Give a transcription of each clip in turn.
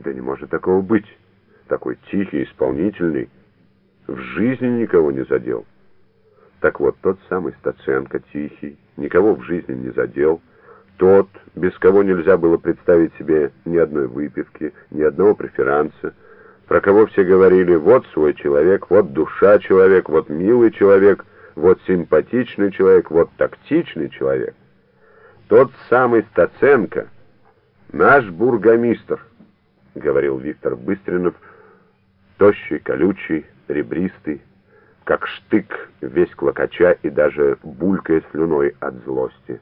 Да не может такого быть. Такой тихий, исполнительный. В жизни никого не задел. Так вот, тот самый Стаценко, тихий, никого в жизни не задел. Тот, без кого нельзя было представить себе ни одной выпивки, ни одного преферанса, про кого все говорили «вот свой человек», «вот душа человек», «вот милый человек», «вот симпатичный человек», «вот тактичный человек». Тот самый Стаценко, наш бургомистр, — говорил Виктор Быстринов, тощий, колючий, ребристый, как штык, весь клокоча и даже булькая слюной от злости.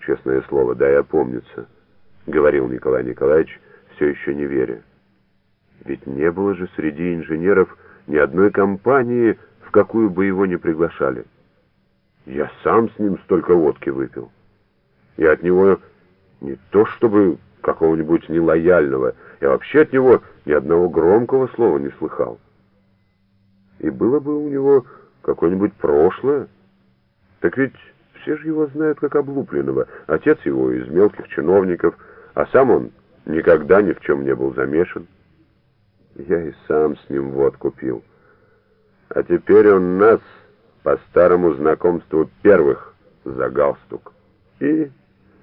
«Честное слово, дай опомниться», — говорил Николай Николаевич, все еще не веря. Ведь не было же среди инженеров ни одной компании, в какую бы его не приглашали. Я сам с ним столько водки выпил. И от него не то чтобы какого-нибудь нелояльного, я вообще от него ни одного громкого слова не слыхал. И было бы у него какое-нибудь прошлое, так ведь все же его знают как облупленного, отец его из мелких чиновников, а сам он никогда ни в чем не был замешан. Я и сам с ним водку пил. А теперь он нас по старому знакомству первых за галстук. И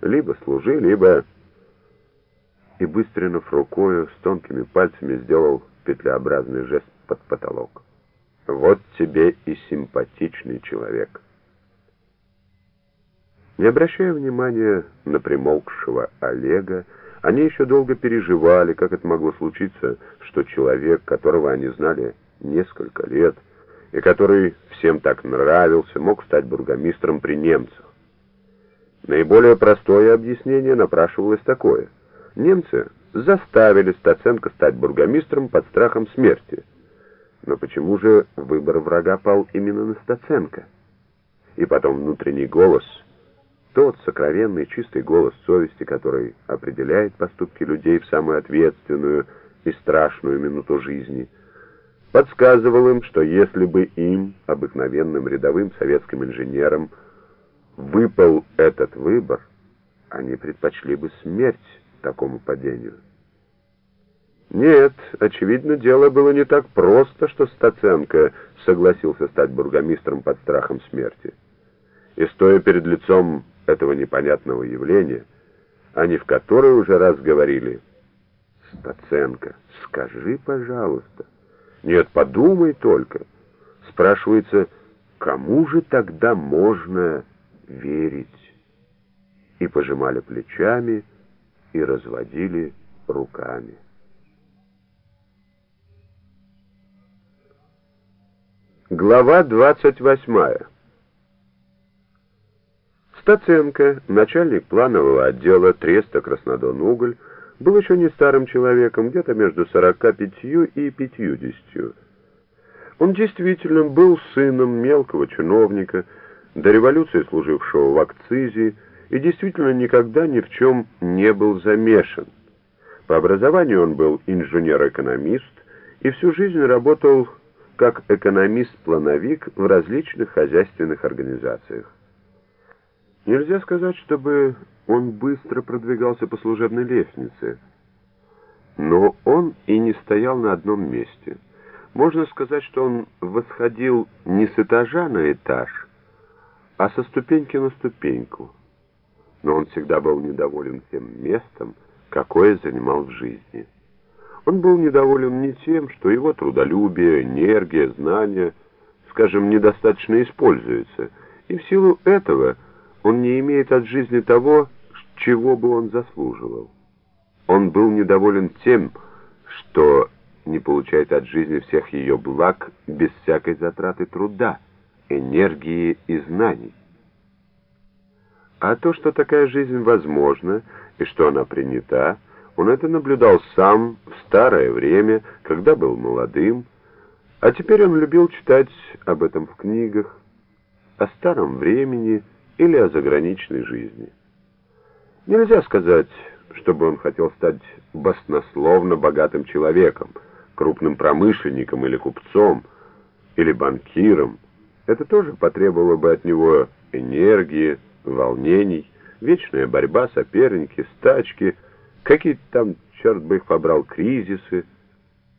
либо служи, либо... И Быстринов рукою с тонкими пальцами сделал петлеобразный жест под потолок. Вот тебе и симпатичный человек. Не обращая внимания на примолкшего Олега, они еще долго переживали, как это могло случиться, что человек, которого они знали несколько лет, и который всем так нравился, мог стать бургомистром при немцах. Наиболее простое объяснение напрашивалось такое. Немцы заставили Стаценко стать бургомистром под страхом смерти. Но почему же выбор врага пал именно на Стаценко? И потом внутренний голос — тот сокровенный чистый голос совести, который определяет поступки людей в самую ответственную и страшную минуту жизни, подсказывал им, что если бы им, обыкновенным рядовым советским инженерам, выпал этот выбор, они предпочли бы смерть такому падению. Нет, очевидно, дело было не так просто, что Стаценко согласился стать бургомистром под страхом смерти. И стоя перед лицом этого непонятного явления, они в который уже раз говорили «Стаценко, скажи, пожалуйста». «Нет, подумай только». Спрашивается, кому же тогда можно верить? И пожимали плечами, и разводили руками. Глава двадцать восьмая Стаценко, начальник планового отдела Треста Краснодон-Уголь, был еще не старым человеком, где-то между 45 и 50. Он действительно был сыном мелкого чиновника, до революции служившего в акцизе, и действительно никогда ни в чем не был замешан. По образованию он был инженер-экономист и всю жизнь работал как экономист-плановик в различных хозяйственных организациях. Нельзя сказать, чтобы он быстро продвигался по служебной лестнице, но он и не стоял на одном месте. Можно сказать, что он восходил не с этажа на этаж, а со ступеньки на ступеньку. Но он всегда был недоволен тем местом, какое занимал в жизни. Он был недоволен не тем, что его трудолюбие, энергия, знания, скажем, недостаточно используются, и в силу этого – он не имеет от жизни того, чего бы он заслуживал. Он был недоволен тем, что не получает от жизни всех ее благ без всякой затраты труда, энергии и знаний. А то, что такая жизнь возможна и что она принята, он это наблюдал сам в старое время, когда был молодым, а теперь он любил читать об этом в книгах, о старом времени, или о заграничной жизни. Нельзя сказать, чтобы он хотел стать баснословно богатым человеком, крупным промышленником или купцом, или банкиром. Это тоже потребовало бы от него энергии, волнений, вечная борьба, соперники, стачки, какие-то там черт бы их побрал, кризисы,